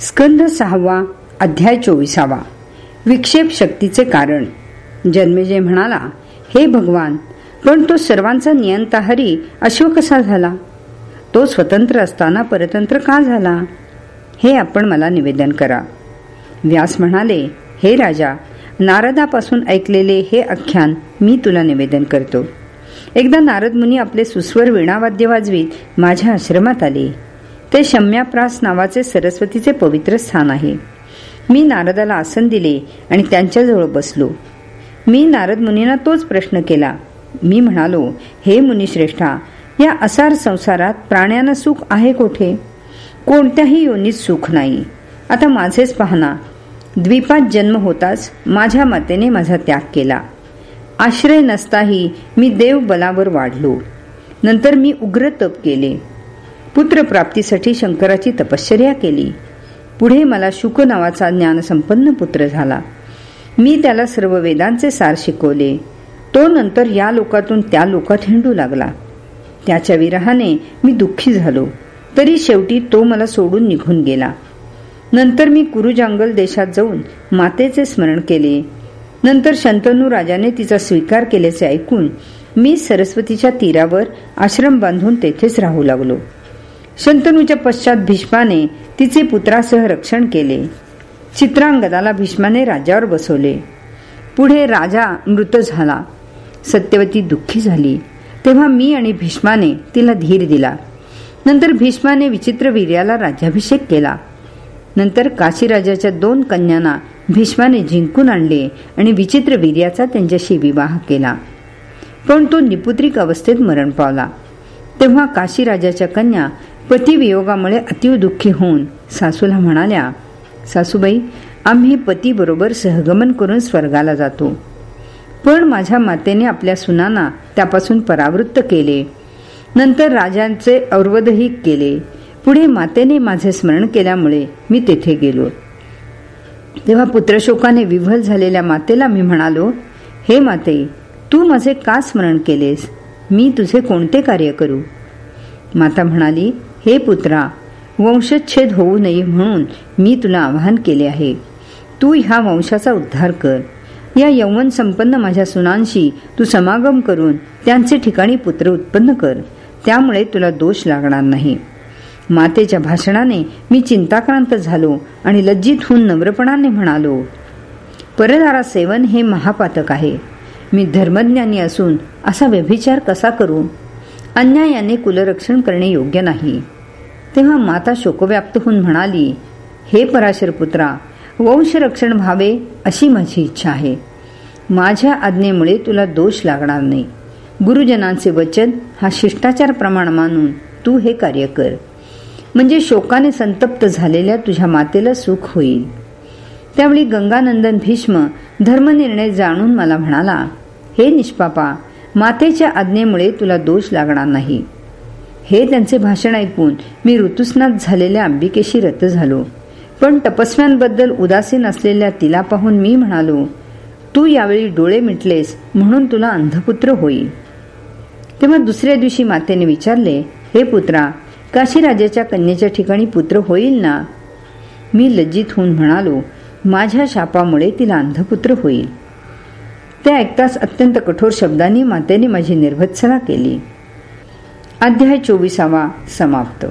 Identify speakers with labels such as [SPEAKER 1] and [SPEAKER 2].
[SPEAKER 1] स्कंद सहावा अध्याय चोवीसावा. विक्षेप शक्तीचे कारण. जन्मेजय म्हणाला हे भगवान पण तो सर्वांचा नियंता हरी अश्व कसा झाला? तो स्वतंत्र असताना परतंत्र का झाला? हे आपण मला निवेदन करा. व्यास म्हणाले हे राजा नारदापासून ऐकलेले हे आख्यान मी तुला निवेदन करतो. एकदा नारद मुनी आपले सुस्वर वीणावाद्य वाजवीत माझ्या आश्रमात आले. ते शम्याप्रास नावाचे सरस्वतीचे पवित्र स्थान आहे. मी नारदाला आसन दिले आणि त्यांच्याजवळ बसलो. मी नारद मुनींना तोच प्रश्न केला. मी म्हणालो हे मुनिश्रेष्ठा या असार संसारात प्राण्यांना सुख आहे कोठे? कोणत्याही योनीत सुख नाही. आता माझेच पाहना द्वीपात जन्म होताच माझ्या मातेने माझा त्याग केला. आश्रय नसताही मी देव बलावर वाढलो. नंतर मी उग्र तप केले. पुत्रप्राप्तीसाठी शंकराची तपश्चर्या केली. पुढे मला शुक नावाचा ज्ञानसंपन्न पुत्र झाला. मी त्याला सर्व वेदांचे सार शिकवले. तो नंतर या लोकातून त्या लोकात हिंडू लागला. त्याच्या विरहाने मी दुःखी झालो. तरी शेवटी तो मला सोडून निघून गेला. नंतर मी कुरुजांगल देशात जाऊन मातेचे स्मरण केले. नंतर शंतनू राजाने तिचा स्वीकार केल्याचे ऐकून मी सरस्वतीच्या तीरावर आश्रम बांधून तेथेच राहू लागलो. शंतनूच्या पश्चात भीष्माने तिचे पुत्रासह रक्षण केले. चित्रांगदाला भीष्माने राजावर बसवले. पुढे राजा मृत झाला. सत्यवती दुःखी झाली. तेव्हा मी आणि भीष्माने तिला धीर दिला. नंतर भीष्माने विचित्र वीर्याला राज्याभिषेक केला. नंतर काशीराजाच्या दोन कन्यांना भीष्माने जिंकून आणले आणि विचित्र वीर्याचा त्यांच्याशी विवाह केला. पण तो निपुत्रिक अवस्थेत मरण पावला. तेव्हा काशीराजाच्या कन्या पतिवियोगामुळे अतिव दुःखी होऊन सासूला म्हणाल्या सासूबाई आम्ही पती बरोबर सहगमन करून स्वर्गाला जातो. पण माझ्या मातेने आपल्या सुनांना त्यापासून परावृत्त केले. नंतर राजांचे अवरोधही केले. पुढे मातेने माझे स्मरण केल्यामुळे मी तेथे गेलो. तेव्हा पुत्रशोकाने विव्हल झालेल्या मातेला मी म्हणालो हे माते तू माझे का स्मरण केलेस? मी तुझे कोणते कार्य करू? माता म्हणाली हे पुत्रा वंशच्छेद होऊ नये म्हणून मी तुला आवाहन केले आहे. तू ह्या वंशाचा उद्धार कर. या यवन संपन्न माझ्या सुनांशी तू समागम करून त्यांचे ठिकाणी पुत्र उत्पन्न कर. त्यामुळे तुला दोष लागणार नाही. मातेच्या भाषणाने मी चिंताक्रांत झालो आणि लज्जित होऊन नम्रपणाने म्हणालो परदारा सेवन हे महापातक आहे. मी धर्मज्ञानी असून असा व्यभिचार कसा करू? अन्यायाने कुलरक्षण करणे योग्य नाही. तेव्हा माता शोकव्याप्त होऊन म्हणाली हे पराशर पुत्रा वंशरक्षण व्हावे अशी माझी इच्छा आहे. माझ्या आज्ञेमुळे तुला दोष लागणार नाही. गुरुजनांचे वचन हा शिष्टाचार प्रमाण मानून तू हे कार्य कर. म्हणजे शोकाने संतप्त झालेल्या तुझ्या मातेला सुख होईल. त्यावेळी गंगानंदन भीष्म धर्मनिर्णय जाणून मला म्हणाला हे निष्पापा मातेच्या आज्ञेमुळे तुला दोष लागणार नाही. हे त्यांचे भाषण ऐकून मी ऋतुस्नात झालेल्या अंबिकेशी रद्द झालो. पण तपस्व्यांबद्दल उदासीन असलेल्या तिला पाहून मी म्हणालो तू यावेळी डोळे मिटलेस म्हणून तुला अंधपुत्र होईल. तेव्हा दुसऱ्या दिवशी मातेने विचारले हे पुत्रा काशीराजाच्या कन्याच्या ठिकाणी पुत्र होईल ना? मी लज्जित होऊन म्हणालो माझ्या शापामुळे तिला अंधपुत्र होईल. ते ऐकताच अत्यंत कठोर शब्दांनी मातेने माझी निर्भत्सना केली. अध्याय चोवीसावा समाप्त.